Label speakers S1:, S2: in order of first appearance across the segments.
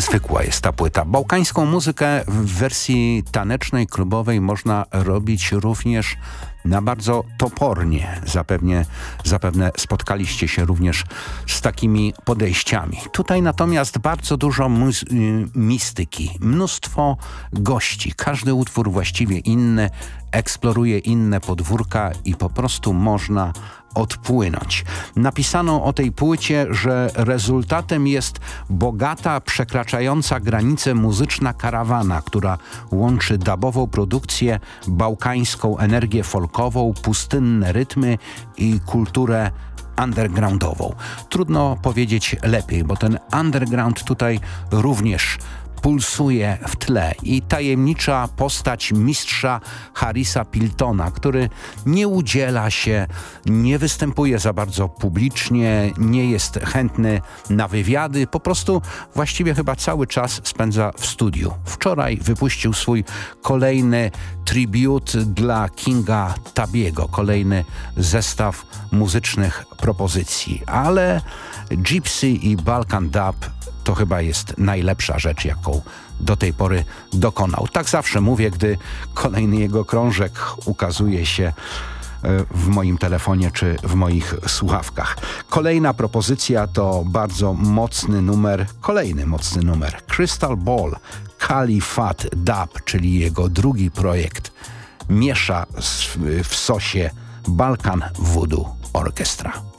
S1: Niezwykła jest ta płyta. Bałkańską muzykę w wersji tanecznej, klubowej można robić również na bardzo topornie. Zapewne, zapewne spotkaliście się również z takimi podejściami. Tutaj natomiast bardzo dużo y, mistyki, mnóstwo gości. Każdy utwór właściwie inny, eksploruje inne podwórka i po prostu można odpłynąć. Napisano o tej płycie, że rezultatem jest bogata, przekraczająca granice muzyczna karawana, która łączy dabową produkcję, bałkańską energię folkową, pustynne rytmy i kulturę undergroundową. Trudno powiedzieć lepiej, bo ten underground tutaj również pulsuje w tle i tajemnicza postać mistrza Harrisa Piltona, który nie udziela się, nie występuje za bardzo publicznie, nie jest chętny na wywiady, po prostu właściwie chyba cały czas spędza w studiu. Wczoraj wypuścił swój kolejny tribute dla Kinga Tabiego, kolejny zestaw muzycznych propozycji, ale Gypsy i Balkan Dub to chyba jest najlepsza rzecz, jaką do tej pory dokonał. Tak zawsze mówię, gdy kolejny jego krążek ukazuje się e, w moim telefonie czy w moich słuchawkach. Kolejna propozycja to bardzo mocny numer, kolejny mocny numer. Crystal Ball Califat Dub, czyli jego drugi projekt, miesza w sosie Balkan Voodoo Orchestra.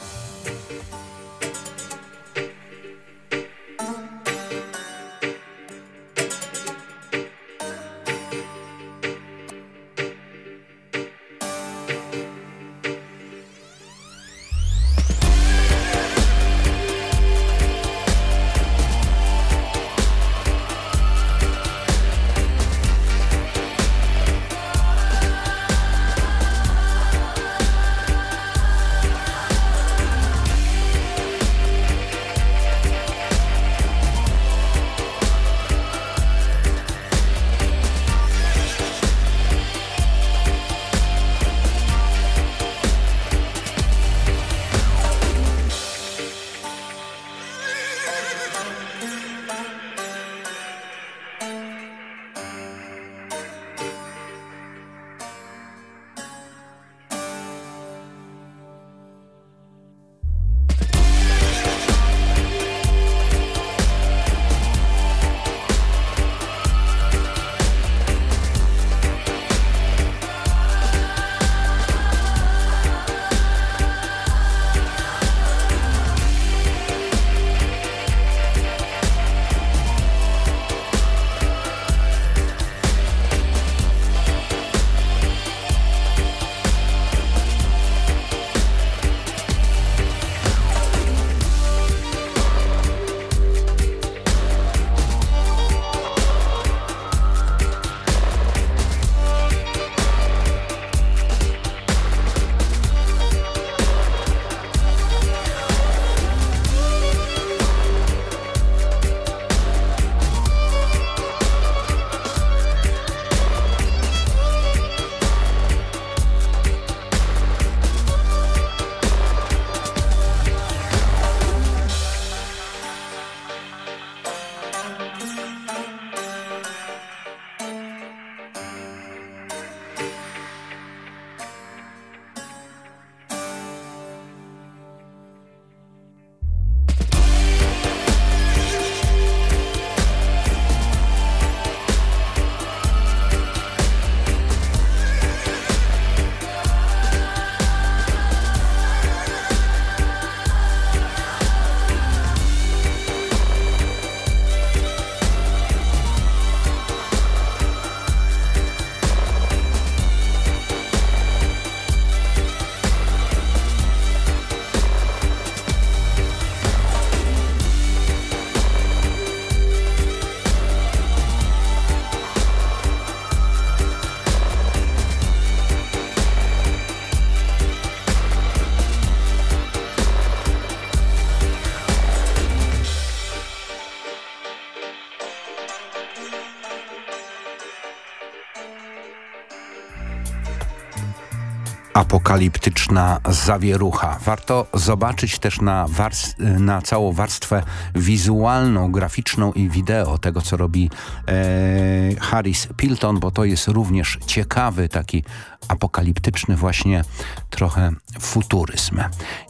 S1: Apokaliptyczna zawierucha. Warto zobaczyć też na, na całą warstwę wizualną, graficzną i wideo tego, co robi e, Harris Pilton, bo to jest również ciekawy, taki apokaliptyczny właśnie trochę futuryzm.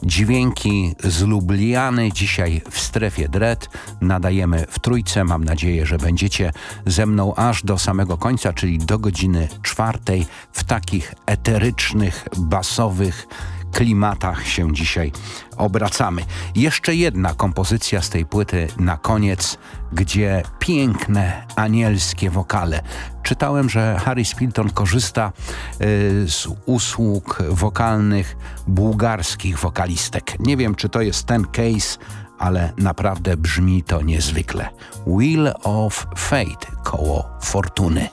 S1: Dźwięki z Lubliany dzisiaj w strefie Dread nadajemy w trójce. Mam nadzieję, że będziecie ze mną aż do samego końca, czyli do godziny czwartej w takich eterycznych, basowych klimatach się dzisiaj obracamy. Jeszcze jedna kompozycja z tej płyty na koniec, gdzie piękne anielskie wokale. Czytałem, że Harry Spilton korzysta y, z usług wokalnych bułgarskich wokalistek. Nie wiem, czy to jest ten case, ale naprawdę brzmi to niezwykle. Wheel of Fate, koło fortuny.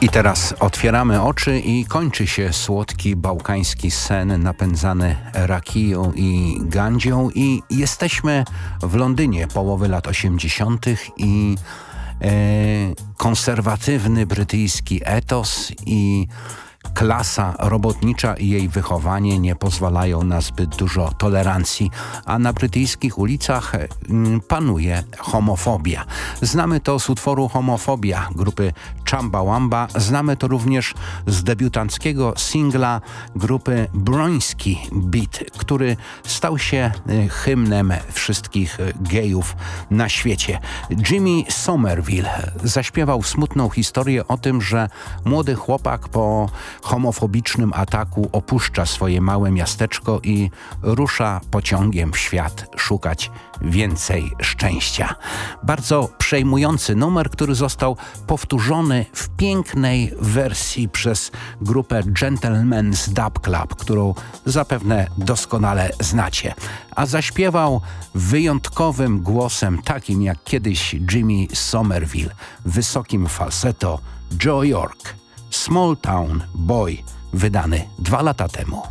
S1: I teraz otwieramy oczy i kończy się słodki bałkański sen napędzany rakiją i gandzią i jesteśmy w Londynie połowy lat 80. i e, konserwatywny brytyjski etos i klasa robotnicza i jej wychowanie nie pozwalają na zbyt dużo tolerancji, a na brytyjskich ulicach mm, panuje homofobia. Znamy to z utworu Homofobia grupy Chamba znamy to również z debiutanckiego singla grupy Broński Beat, który stał się y, hymnem wszystkich gejów na świecie. Jimmy Somerville zaśpiewał smutną historię o tym, że młody chłopak po homofobicznym ataku opuszcza swoje małe miasteczko i rusza pociągiem w świat szukać więcej szczęścia. Bardzo przejmujący numer, który został powtórzony w pięknej wersji przez grupę Gentleman's Dub Club, którą zapewne doskonale znacie. A zaśpiewał wyjątkowym głosem, takim jak kiedyś Jimmy Somerville, wysokim falsetto Joe York. Small Town Boy, wydany dwa lata temu.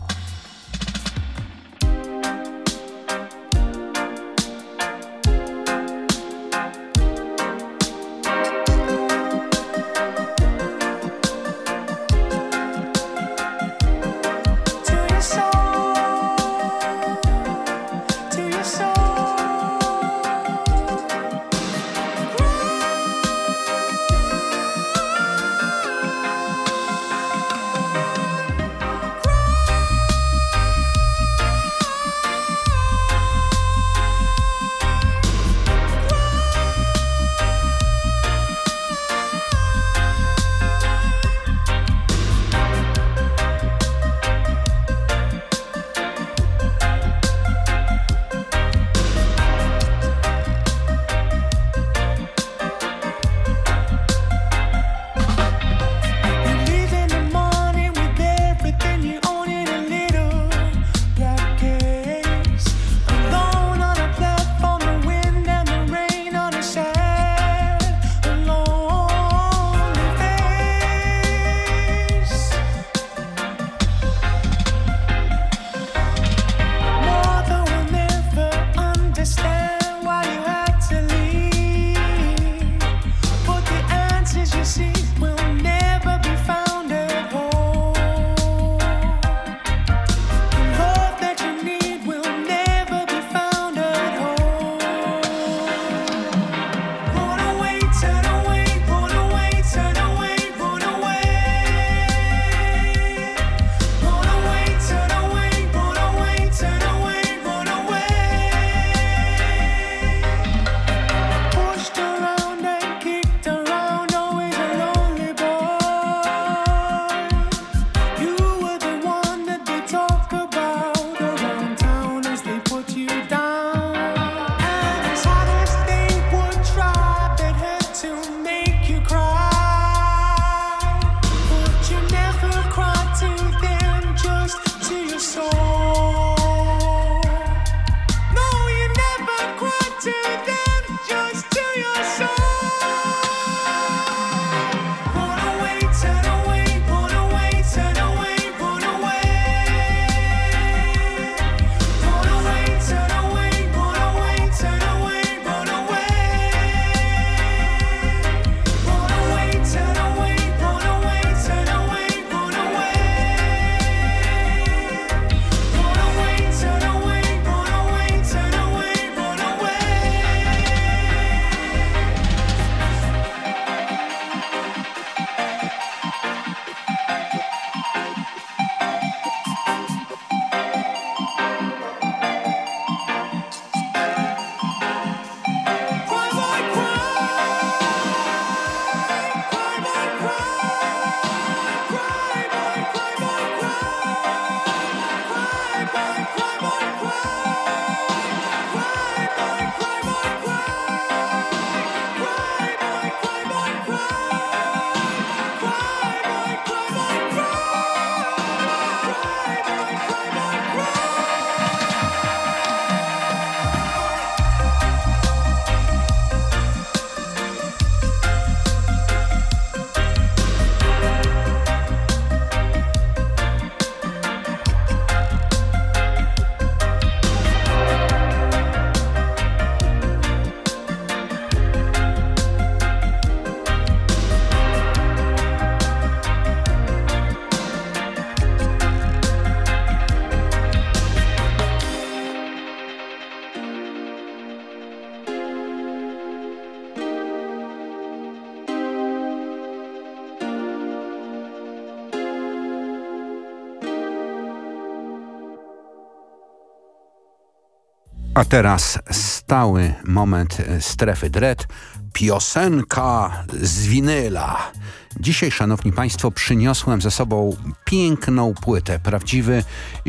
S1: A teraz stały moment strefy dread. Piosenka z winyla. Dzisiaj, szanowni państwo, przyniosłem ze sobą piękną płytę, prawdziwy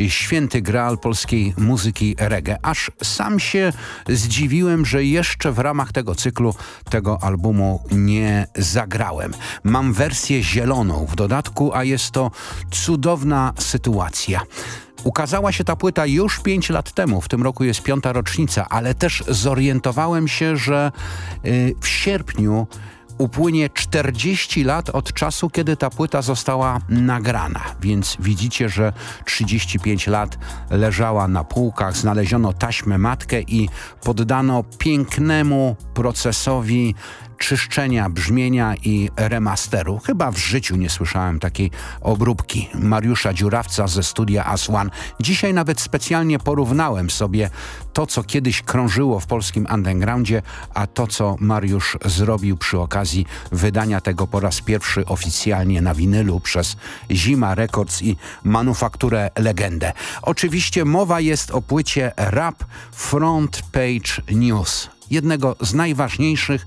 S1: święty graal polskiej muzyki reggae. Aż sam się zdziwiłem, że jeszcze w ramach tego cyklu, tego albumu nie zagrałem. Mam wersję zieloną w dodatku, a jest to cudowna sytuacja. Ukazała się ta płyta już 5 lat temu, w tym roku jest piąta rocznica, ale też zorientowałem się, że y, w sierpniu upłynie 40 lat od czasu, kiedy ta płyta została nagrana. Więc widzicie, że 35 lat leżała na półkach, znaleziono taśmę matkę i poddano pięknemu procesowi czyszczenia brzmienia i remasteru. Chyba w życiu nie słyszałem takiej obróbki Mariusza Dziurawca ze studia Aswan. Dzisiaj nawet specjalnie porównałem sobie to, co kiedyś krążyło w polskim undergroundzie, a to, co Mariusz zrobił przy okazji wydania tego po raz pierwszy oficjalnie na winylu przez Zima Records i Manufakturę Legendę. Oczywiście mowa jest o płycie Rap Front Page News jednego z najważniejszych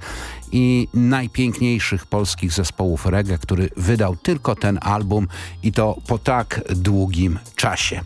S1: i najpiękniejszych polskich zespołów reggae, który wydał tylko ten album i to po tak długim czasie.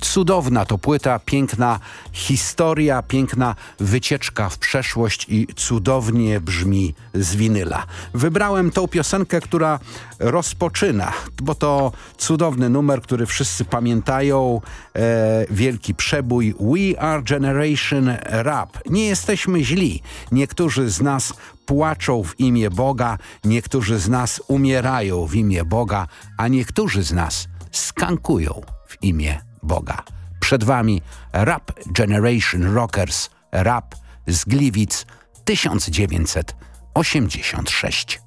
S1: Cudowna to płyta, piękna historia, piękna wycieczka w przeszłość i cudownie brzmi z winyla. Wybrałem tą piosenkę, która rozpoczyna, bo to cudowny numer, który wszyscy pamiętają, e, wielki przebój We Are Generation Rap. Nie jesteśmy źli. Niektórzy z nas płaczą w imię Boga, niektórzy z nas umierają w imię Boga, a niektórzy z nas skankują w imię Boga. Przed Wami Rap Generation Rockers, rap z Gliwic 1986.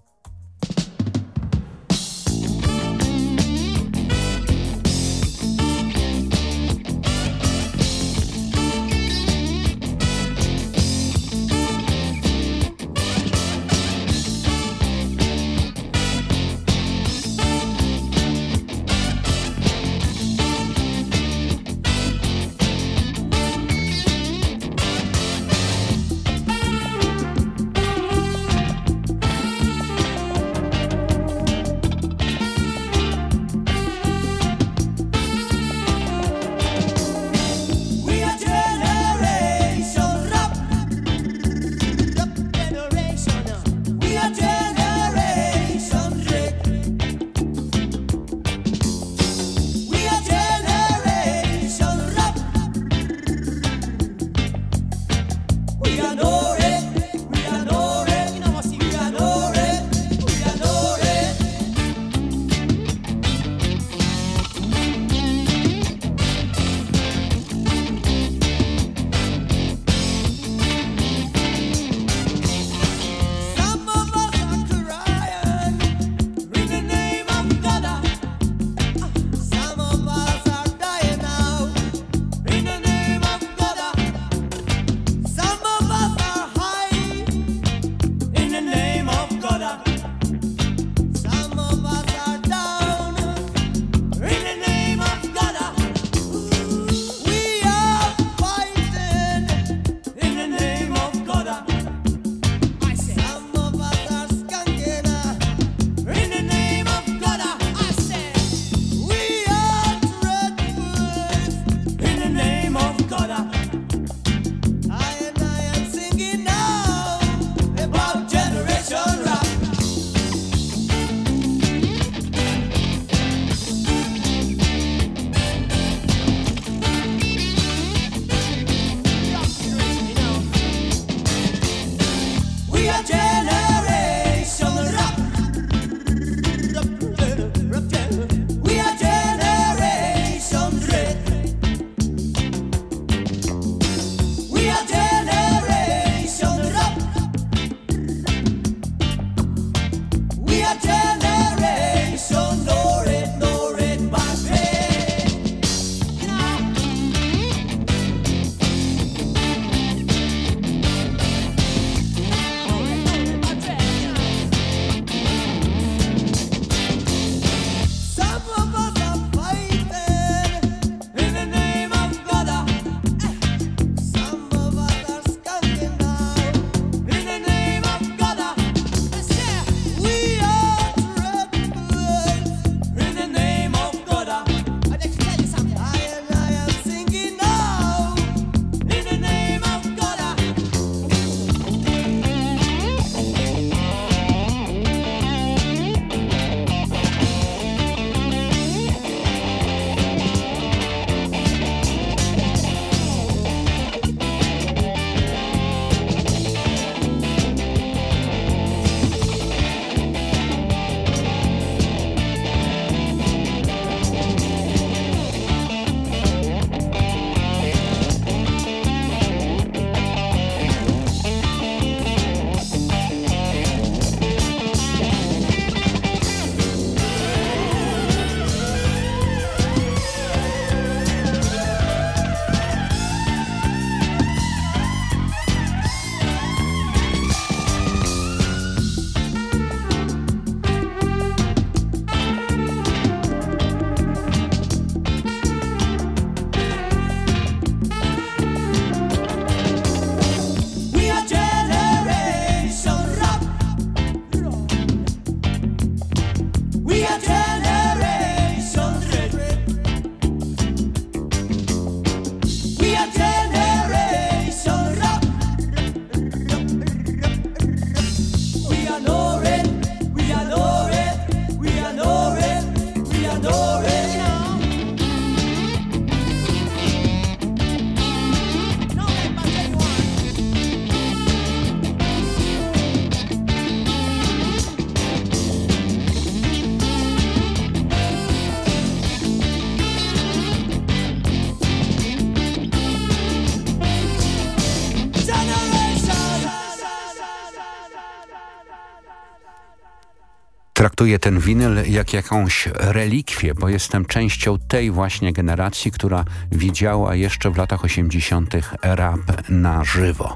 S1: Traktuję ten winyl jak jakąś relikwię, bo jestem częścią tej właśnie generacji, która widziała jeszcze w latach 80. rap na żywo.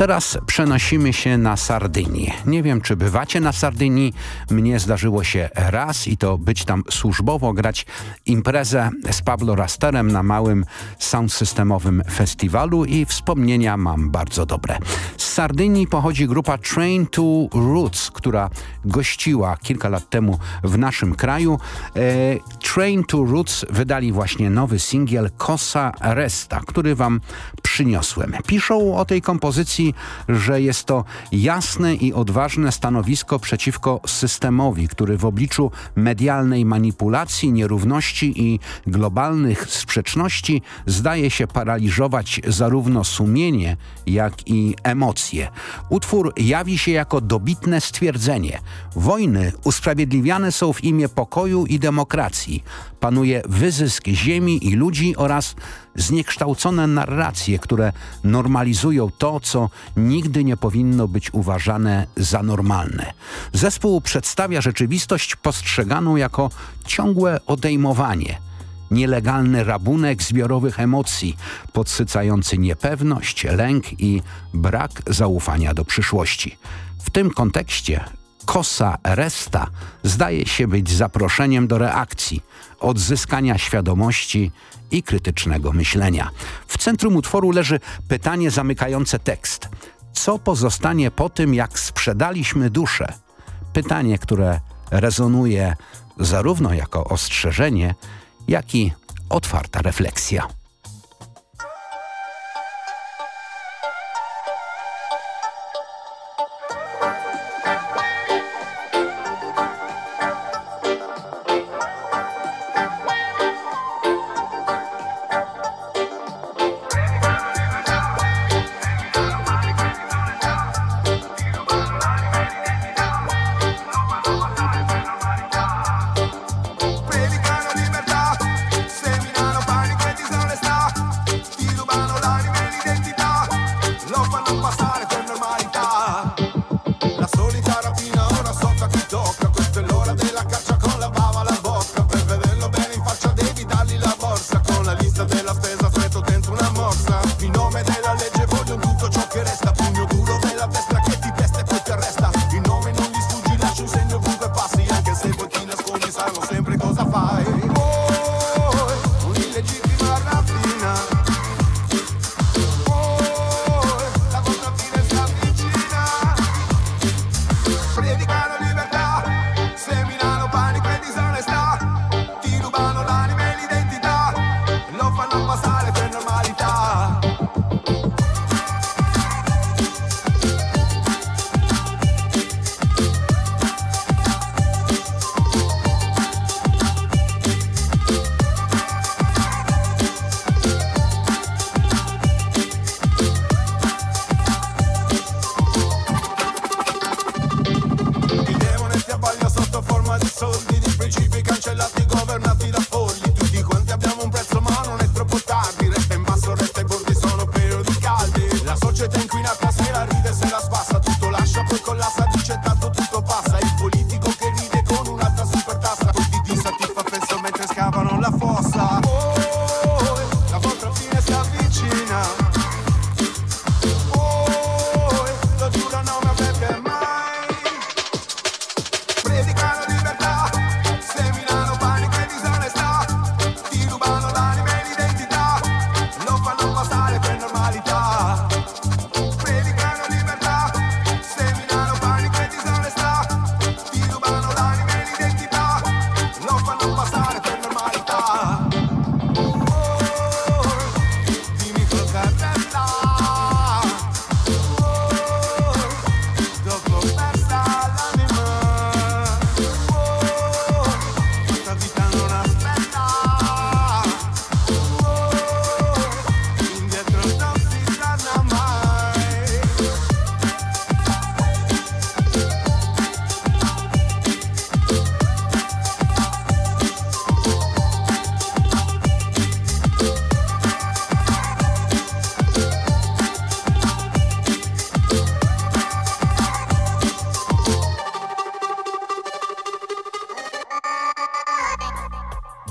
S1: Teraz przenosimy się na Sardynię. Nie wiem, czy bywacie na Sardynii. Mnie zdarzyło się raz i to być tam służbowo, grać imprezę z Pablo Rasterem na małym soundsystemowym festiwalu i wspomnienia mam bardzo dobre. Z Sardynii pochodzi grupa Train to Roots, która gościła kilka lat temu w naszym kraju. E, Train to Roots wydali właśnie nowy singiel Cosa Resta, który wam przyniosłem. Piszą o tej kompozycji że jest to jasne i odważne stanowisko przeciwko systemowi, który w obliczu medialnej manipulacji, nierówności i globalnych sprzeczności zdaje się paraliżować zarówno sumienie, jak i emocje. Utwór jawi się jako dobitne stwierdzenie. Wojny usprawiedliwiane są w imię pokoju i demokracji. Panuje wyzysk ziemi i ludzi oraz zniekształcone narracje, które normalizują to, co nigdy nie powinno być uważane za normalne. Zespół przedstawia rzeczywistość postrzeganą jako ciągłe odejmowanie – nielegalny rabunek zbiorowych emocji, podsycający niepewność, lęk i brak zaufania do przyszłości. W tym kontekście Kosa Resta zdaje się być zaproszeniem do reakcji, odzyskania świadomości i krytycznego myślenia. W centrum utworu leży pytanie zamykające tekst. Co pozostanie po tym, jak sprzedaliśmy duszę? Pytanie, które rezonuje zarówno jako ostrzeżenie, jak i otwarta refleksja.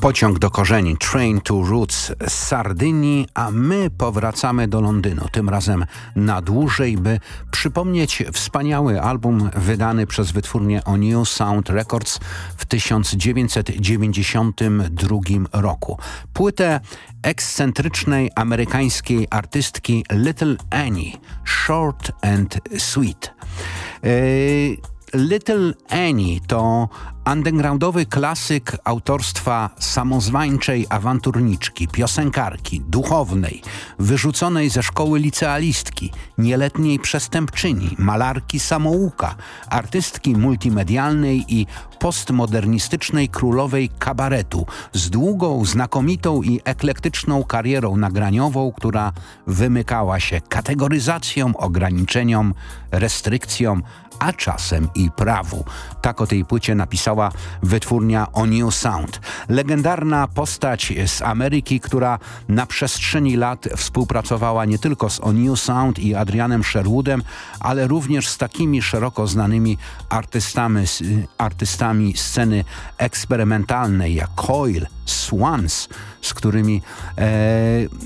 S1: Pociąg do korzeni Train to Roots z Sardynii, a my powracamy do Londynu, tym razem na dłużej, by przypomnieć wspaniały album wydany przez wytwórnię O New Sound Records w 1992 roku. Płytę ekscentrycznej amerykańskiej artystki Little Annie, Short and Sweet. Yy, Little Annie to undergroundowy klasyk autorstwa samozwańczej awanturniczki, piosenkarki, duchownej, wyrzuconej ze szkoły licealistki, nieletniej przestępczyni, malarki samouka, artystki multimedialnej i postmodernistycznej królowej kabaretu z długą, znakomitą i eklektyczną karierą nagraniową, która wymykała się kategoryzacją, ograniczeniom, restrykcjom, a czasem i prawu. Tak o tej płycie napisała wytwórnia O New Sound. Legendarna postać z Ameryki, która na przestrzeni lat współpracowała nie tylko z O New Sound i Adrianem Sherwoodem, ale również z takimi szeroko znanymi artystami, artystami sceny eksperymentalnej jak Coil, Swans, z którymi e,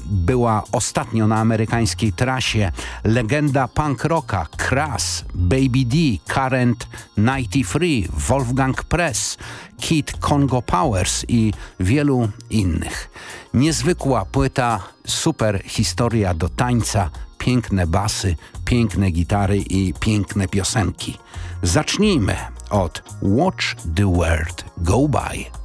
S1: była ostatnio na amerykańskiej trasie legenda punk rocka Crass, Baby D, Current 93, Wolfgang Press, Kid Congo Powers i wielu innych. Niezwykła płyta, super historia do tańca, piękne basy, piękne gitary i piękne piosenki. Zacznijmy od Watch the World Go By.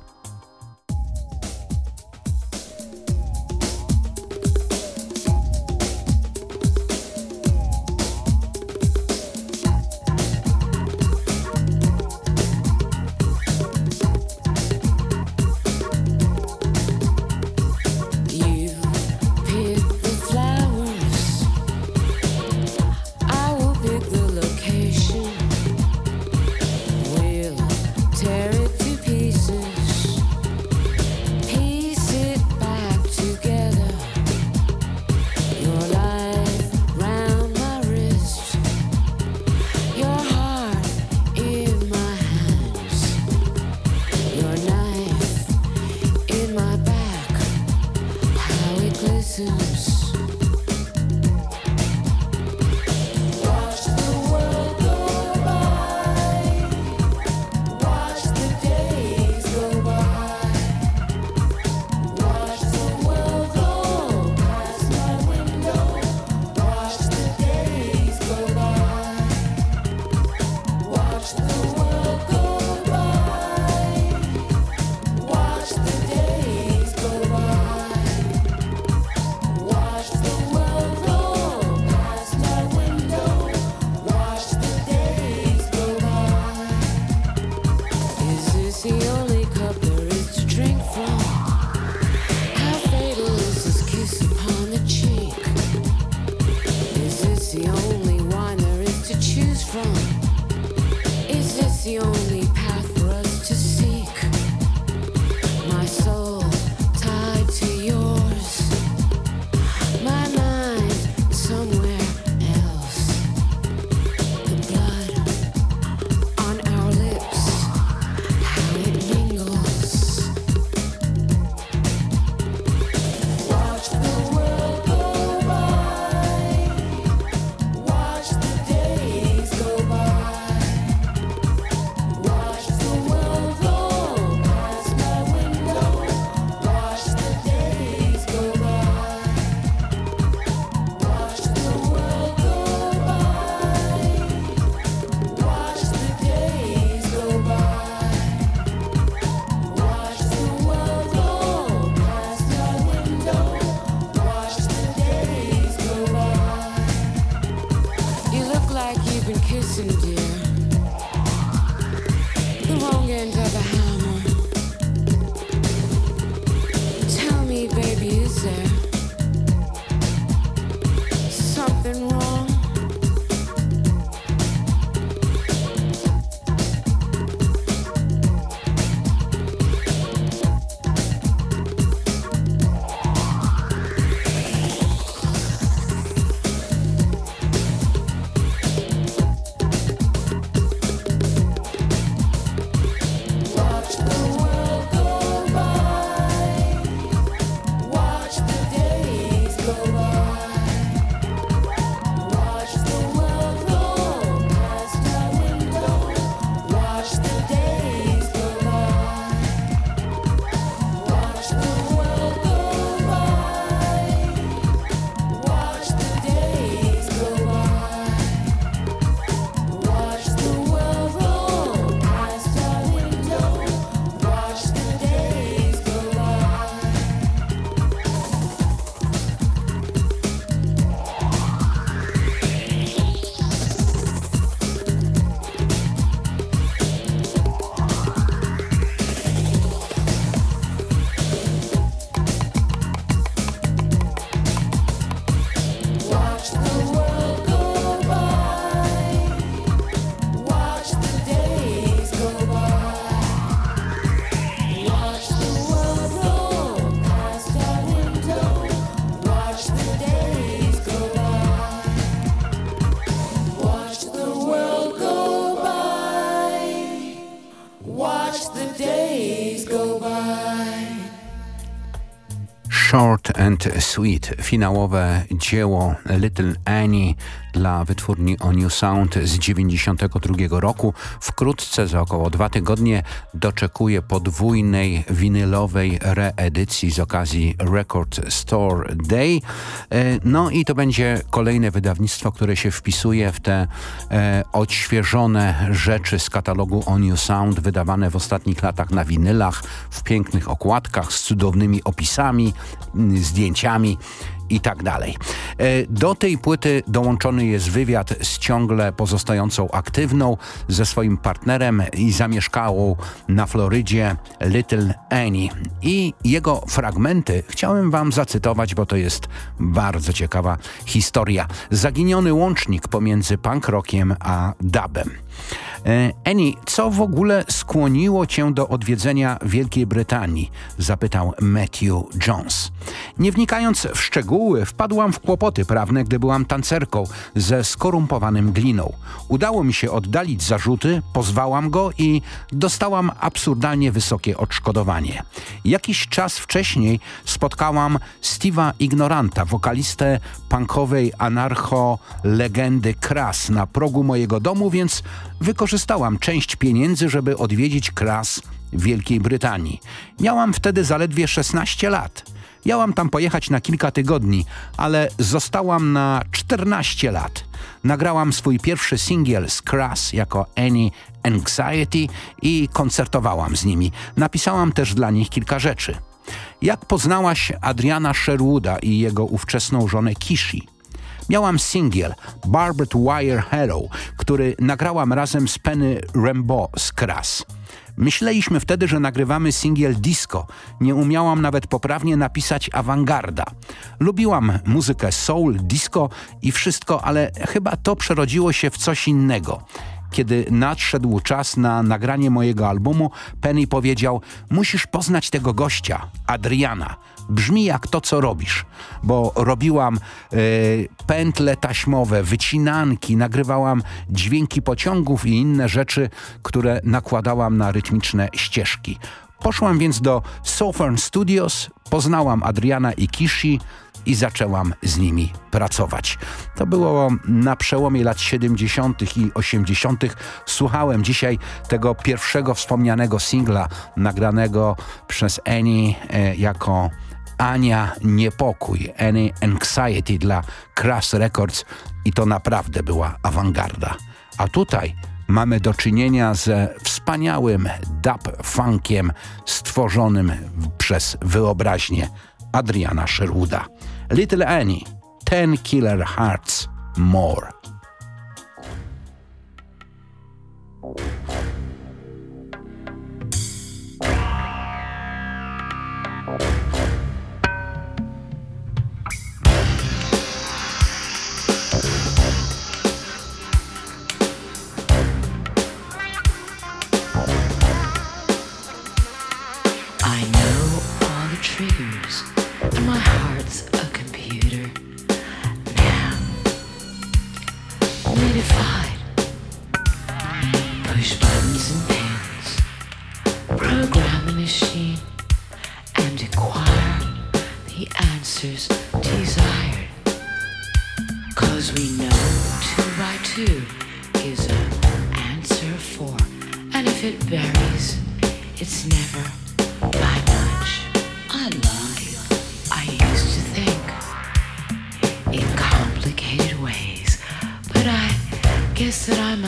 S1: Sweet, finałowe dzieło Little Annie dla wytwórni O New Sound z 92 roku. Wkrótce, za około dwa tygodnie, doczekuje podwójnej winylowej reedycji z okazji Record Store Day. E, no i to będzie kolejne wydawnictwo, które się wpisuje w te e, odświeżone rzeczy z katalogu O New Sound, wydawane w ostatnich latach na winylach, w pięknych okładkach, z cudownymi opisami, zdjęciami i tak dalej. E, do tej płyty dołączony jest wywiad z ciągle pozostającą aktywną ze swoim partnerem i zamieszkałą na Florydzie Little Annie. I jego fragmenty chciałem wam zacytować, bo to jest bardzo ciekawa historia. Zaginiony łącznik pomiędzy punk rockiem a dubem. E, Annie, co w ogóle skłoniło cię do odwiedzenia Wielkiej Brytanii? Zapytał Matthew Jones. Nie wnikając w szczegóły, wpadłam w kłopoty prawne, gdy byłam tancerką ze skorumpowanym gliną. Udało mi się oddalić zarzuty, pozwałam go i dostałam absurdalnie wysokie odszkodowanie. Jakiś czas wcześniej spotkałam Steve'a Ignoranta, wokalistę punkowej anarcho-legendy Kras na progu mojego domu, więc wykorzystałam część pieniędzy, żeby odwiedzić Kras w Wielkiej Brytanii. Miałam wtedy zaledwie 16 lat. Miałam tam pojechać na kilka tygodni, ale zostałam na 14 lat. Nagrałam swój pierwszy singiel z Crass jako Any Anxiety i koncertowałam z nimi. Napisałam też dla nich kilka rzeczy. Jak poznałaś Adriana Sherwooda i jego ówczesną żonę Kishi? Miałam singiel Barbed Wire Hero, który nagrałam razem z Penny Rambo z Kras. Myśleliśmy wtedy, że nagrywamy singiel disco. Nie umiałam nawet poprawnie napisać awangarda. Lubiłam muzykę soul, disco i wszystko, ale chyba to przerodziło się w coś innego. Kiedy nadszedł czas na nagranie mojego albumu, Penny powiedział: Musisz poznać tego gościa, Adriana. Brzmi jak to, co robisz, bo robiłam e, pętle taśmowe, wycinanki, nagrywałam dźwięki pociągów i inne rzeczy, które nakładałam na rytmiczne ścieżki. Poszłam więc do Southern Studios, poznałam Adriana i Kishi, i zaczęłam z nimi pracować. To było na przełomie lat 70. i 80. Słuchałem dzisiaj tego pierwszego wspomnianego singla nagranego przez Annie e, jako Ania Niepokój, Any Anxiety dla Crass Records i to naprawdę była awangarda. A tutaj mamy do czynienia ze wspaniałym dub funkiem stworzonym przez wyobraźnię Adriana Sherwooda. Little Annie, Ten Killer Hearts More.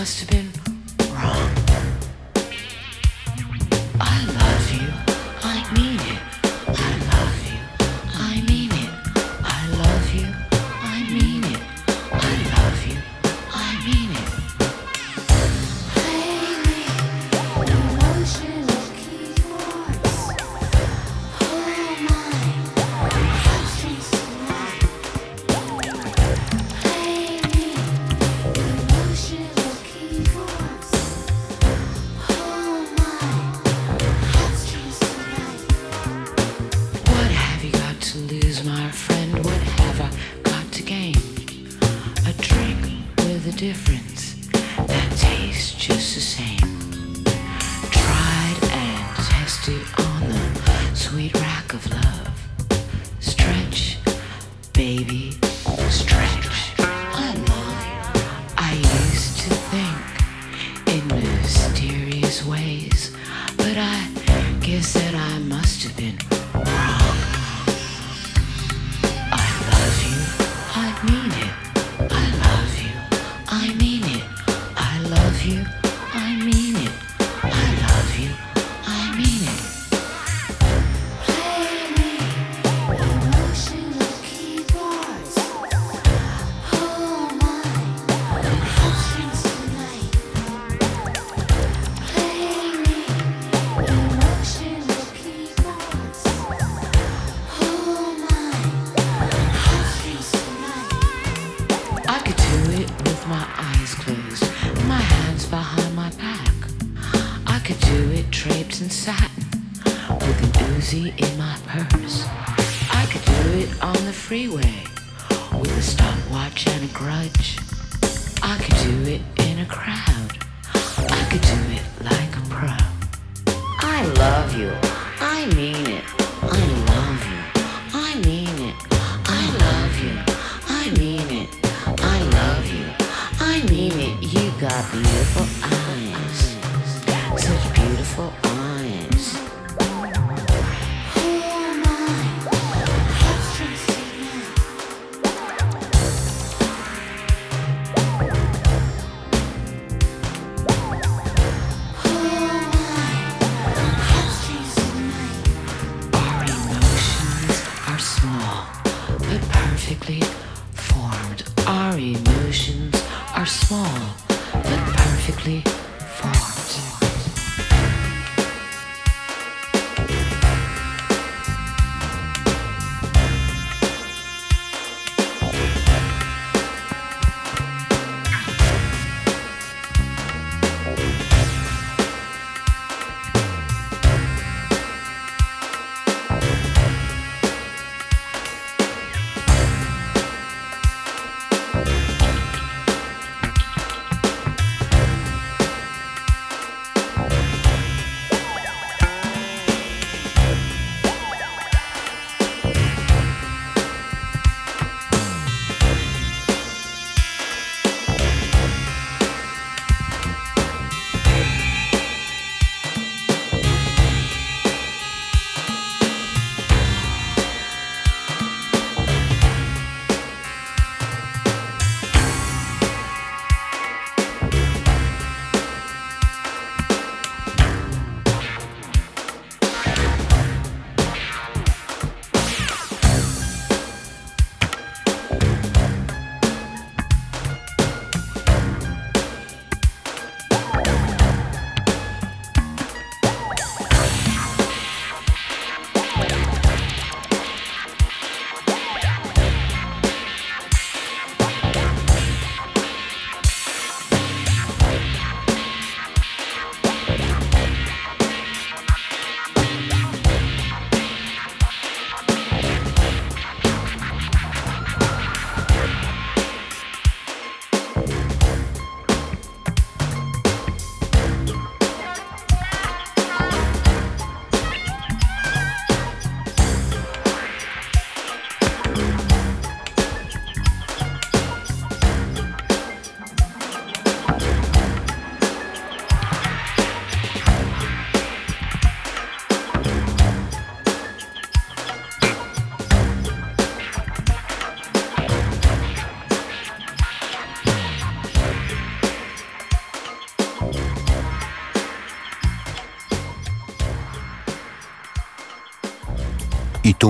S2: On the sweet drapes and satin
S3: with an Uzi in my purse. I could do it on the freeway with a stopwatch and a grudge. I could do it in a crowd. I could do it like a pro. I love you. I mean it. I love you. I mean it. I love you. I mean it. I love you. I mean it. You got beautiful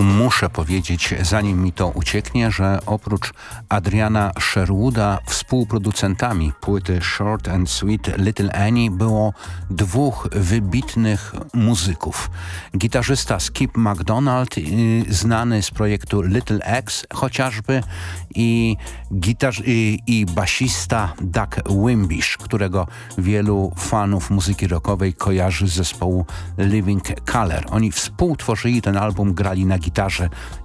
S1: Boom. Muszę powiedzieć, zanim mi to ucieknie, że oprócz Adriana Sherwooda współproducentami płyty Short and Sweet Little Annie było dwóch wybitnych muzyków. Gitarzysta Skip McDonald, y, znany z projektu Little X chociażby i, i, i basista Doug Wimbish, którego wielu fanów muzyki rockowej kojarzy z zespołu Living Color. Oni współtworzyli ten album, grali na gitarze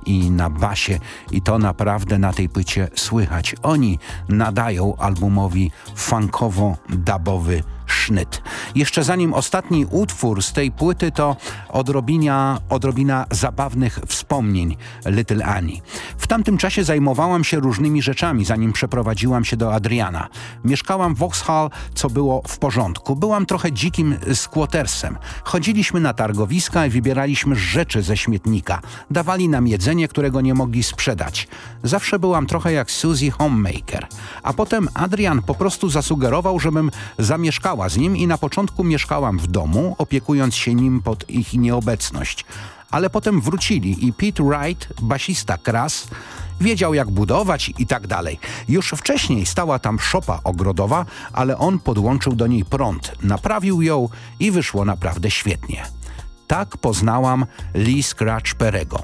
S1: i na basie i to naprawdę na tej płycie słychać. Oni nadają albumowi funkowo-dubowy sznyt. Jeszcze zanim ostatni utwór z tej płyty to odrobina, odrobina zabawnych wspomnień Little Annie. W tamtym czasie zajmowałam się różnymi rzeczami, zanim przeprowadziłam się do Adriana. Mieszkałam w Vauxhall, co było w porządku. Byłam trochę dzikim squattersem. Chodziliśmy na targowiska i wybieraliśmy rzeczy ze śmietnika. Dawali nam jedzenie, którego nie mogli sprzedać. Zawsze byłam trochę jak Susie Homemaker. A potem Adrian po prostu zasugerował, żebym zamieszkała z nim i na początku mieszkałam w domu, opiekując się nim pod ich nieobecność. Ale potem wrócili i Pete Wright, basista Kras, wiedział jak budować i tak dalej. Już wcześniej stała tam szopa ogrodowa, ale on podłączył do niej prąd, naprawił ją i wyszło naprawdę świetnie. Tak poznałam Lee Scratch Perego.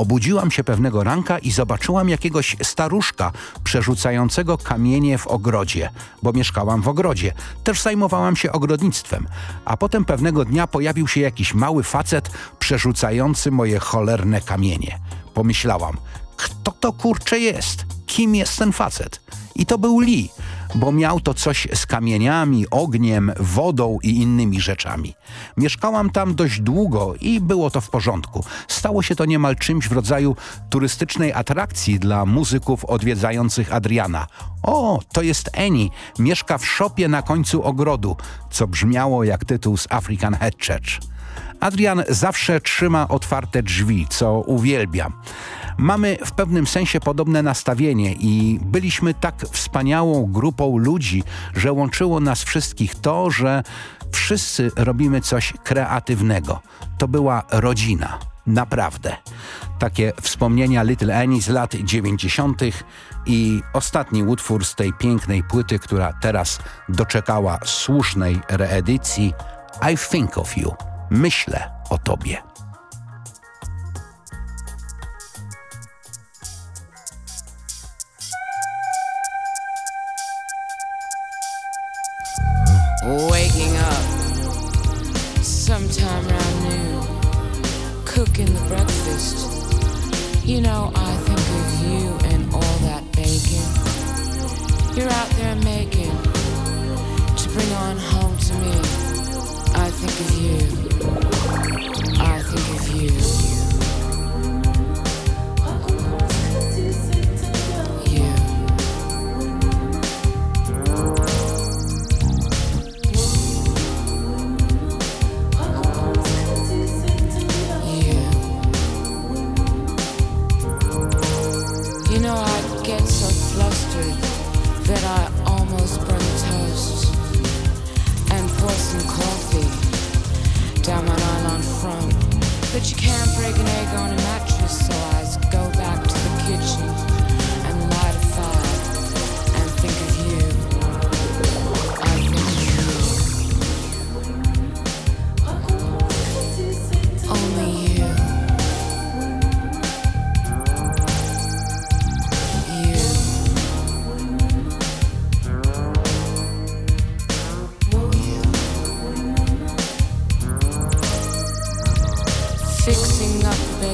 S1: Obudziłam się pewnego ranka i zobaczyłam jakiegoś staruszka przerzucającego kamienie w ogrodzie, bo mieszkałam w ogrodzie. Też zajmowałam się ogrodnictwem. A potem pewnego dnia pojawił się jakiś mały facet przerzucający moje cholerne kamienie. Pomyślałam, kto to kurcze jest? Kim jest ten facet? I to był Lee bo miał to coś z kamieniami, ogniem, wodą i innymi rzeczami. Mieszkałam tam dość długo i było to w porządku. Stało się to niemal czymś w rodzaju turystycznej atrakcji dla muzyków odwiedzających Adriana. O, to jest Eni, mieszka w szopie na końcu ogrodu, co brzmiało jak tytuł z African Head Church. Adrian zawsze trzyma otwarte drzwi, co uwielbiam. Mamy w pewnym sensie podobne nastawienie i byliśmy tak wspaniałą grupą ludzi, że łączyło nas wszystkich to, że wszyscy robimy coś kreatywnego. To była rodzina. Naprawdę. Takie wspomnienia Little Annie z lat 90. i ostatni utwór z tej pięknej płyty, która teraz doczekała słusznej reedycji I Think of You. Myślę o Tobie.
S2: Waking up sometime around noon, cooking the breakfast. You know, I think of you and all that bacon. You're out gonna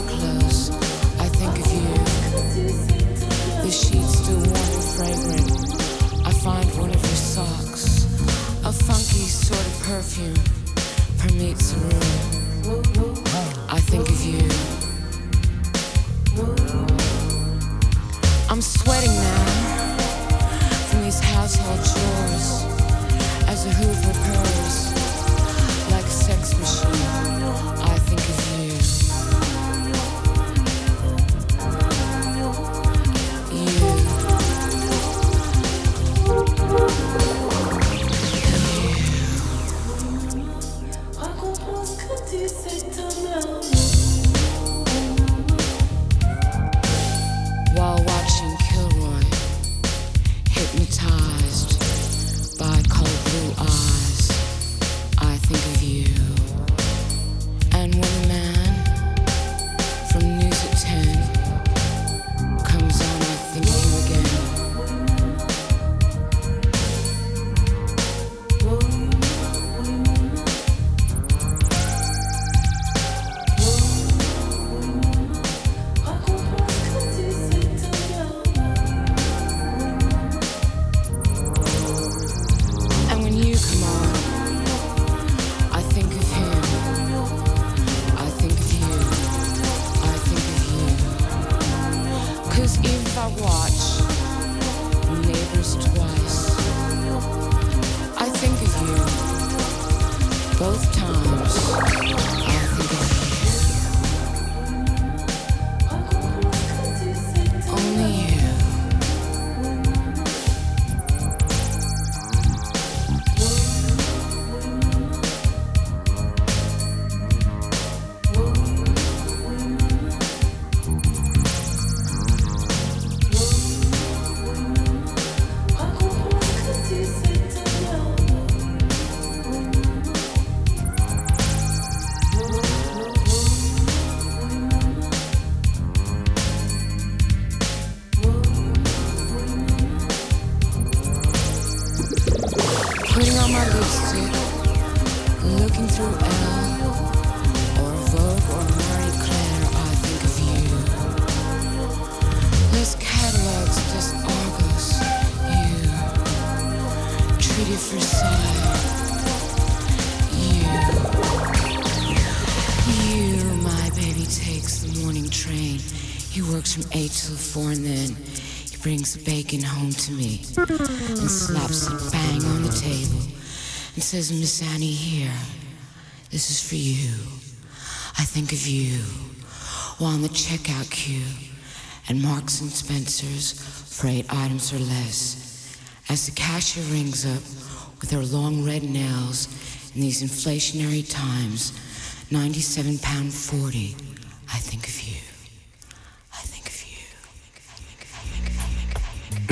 S2: I think of you. The sheets still warm and fragrant. I find one of your socks. A funky sort of perfume permeates the room. Brings bacon home to me and slaps it bang on the table and says, Miss Annie, here, this is for you. I think of you while on the checkout queue at Marks and Spencer's for eight items or less. As the cashier rings up with her long red nails in these inflationary times, 97 pound 40, I think of you.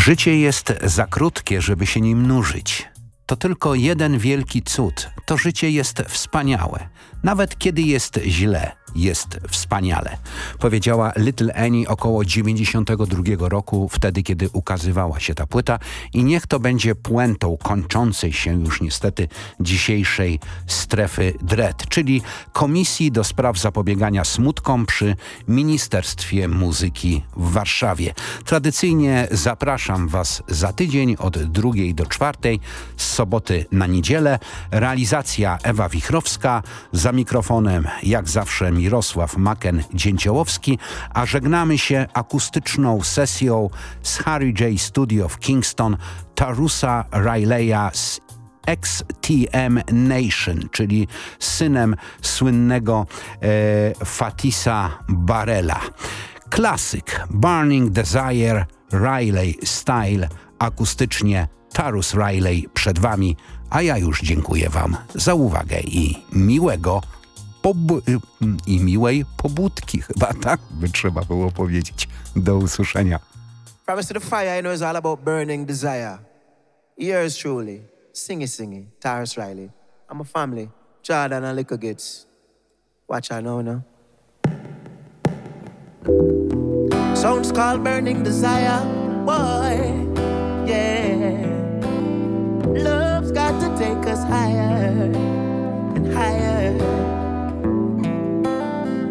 S4: Życie jest za krótkie, żeby się nim nużyć. To tylko jeden wielki cud. To życie jest wspaniałe. Nawet kiedy jest źle jest wspaniale. Powiedziała Little Annie około 92 roku, wtedy kiedy ukazywała się ta płyta i niech to będzie puentą kończącej się już niestety dzisiejszej strefy dread, czyli Komisji do Spraw Zapobiegania Smutkom przy Ministerstwie Muzyki w Warszawie. Tradycyjnie zapraszam Was za tydzień od drugiej do czwartej, z soboty na niedzielę. Realizacja Ewa Wichrowska, mikrofonem jak zawsze Mirosław Maken-Dzięciołowski, a żegnamy się akustyczną sesją z Harry J. Studio w Kingston Tarusa Rileya z XTM Nation, czyli synem słynnego e, Fatisa Barella. Klasyk Burning Desire Riley Style akustycznie Tarus Riley przed Wami, a ja już dziękuję Wam za uwagę i miłego y, i miłej pobudki, chyba tak by trzeba było powiedzieć. Do usłyszenia. Promise to the fire, I know it's all about burning desire. Yours truly, singy singy, Tarus Riley. I'm a family, Jordan and Liquor Gates. Watch out now, now. Sounds called burning desire, boy, yeah. Love's got to take us higher and higher.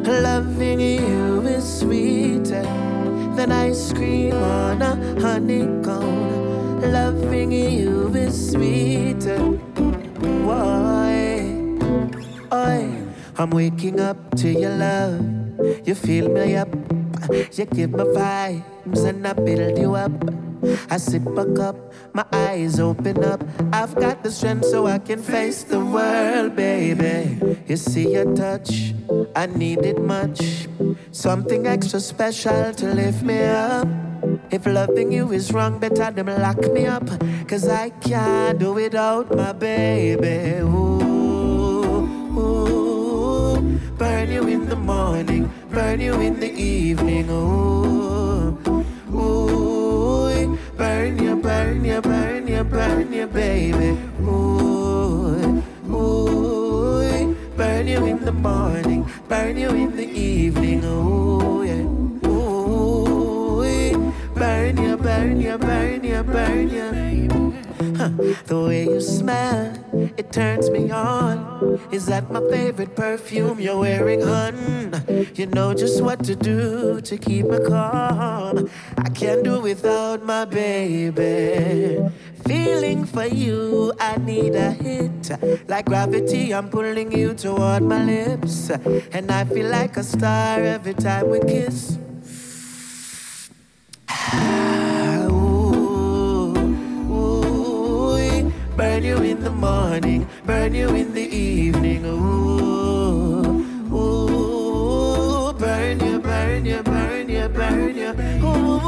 S4: Loving you is sweeter than ice cream on a honeycomb. Loving you is sweeter. Why? Why? I'm waking up to your love. You fill me up. You give me vibes and I build you up. I sip a cup, my eyes open up. I've got the strength so I can face the world, baby. You see your touch, I need it much. Something extra special to lift me up. If loving you is wrong, better them lock me up. Cause I can't do without my baby. Ooh, Burn you in the morning, burn you in the evening. Ooh, ooh burn you, burn you, burn you, burn you, baby. Ooh, ooh, burn you in the morning, burn you in the evening. Ooh, yeah. Ooh, burn you, burn you, burn you, burn you. The way you smell, it turns me on. Is that my favorite perfume you're wearing, hun? You know just what to do to keep me calm. I can't do without my baby. Feeling for you, I need a hit. Like gravity, I'm pulling you toward my lips. And I feel like a star every time we kiss. Burn you in the morning, burn you in the evening. Ooh, ooh, burn you, burn you, burn you, burn you. Ooh,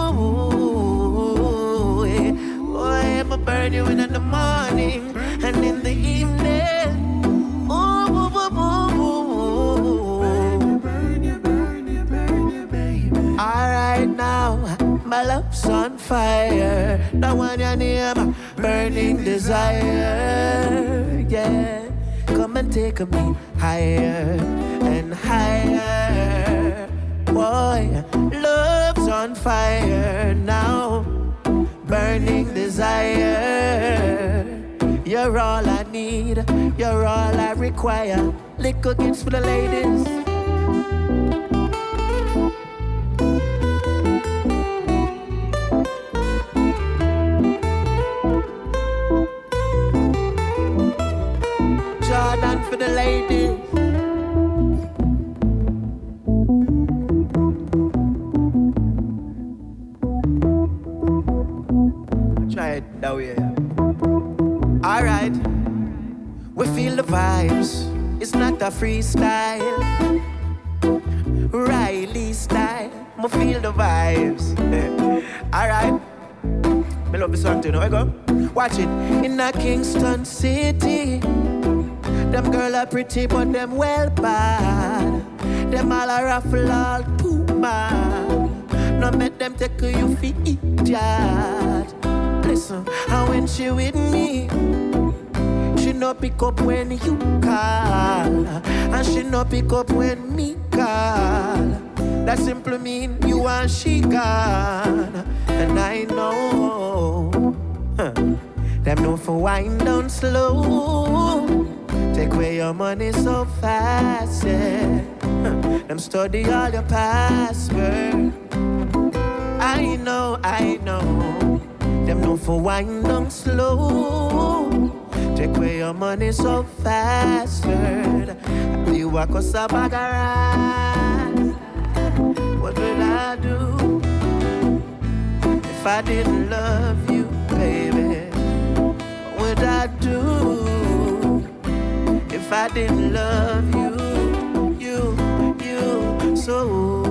S4: ooh, yeah. Boy, I'ma burn you in the morning and in the evening. Ooh, ooh, ooh, ooh, ooh. All right now, my love's on fire. Now want your name burning desire. Yeah, come and take me higher and higher. Boy, love's on fire now, burning desire. You're all I need need. You're all I require. Liquor gifts for the ladies. Ladies. Try it that way. Alright, we feel the vibes. It's not a freestyle. Riley style. We feel the vibes. Alright. Me love this song too. Now I go. Watch it. In a Kingston City. Them girl are pretty, but them well bad. Them all a raffle all too bad. No make them take you for idiot. Listen, and when she with me, she no pick up when you call, and she no pick up when me call. That simply mean you and she gone, and I know. Huh. Them know for wind down slow. Take away your money so fast, yeah. Them study all your password. I know, I know. Them know for wind down slow. Take away your money so fast, word. You walk us a bag of rice. What would I do if I didn't love you, baby? What would I do if I didn't love you, you, you so?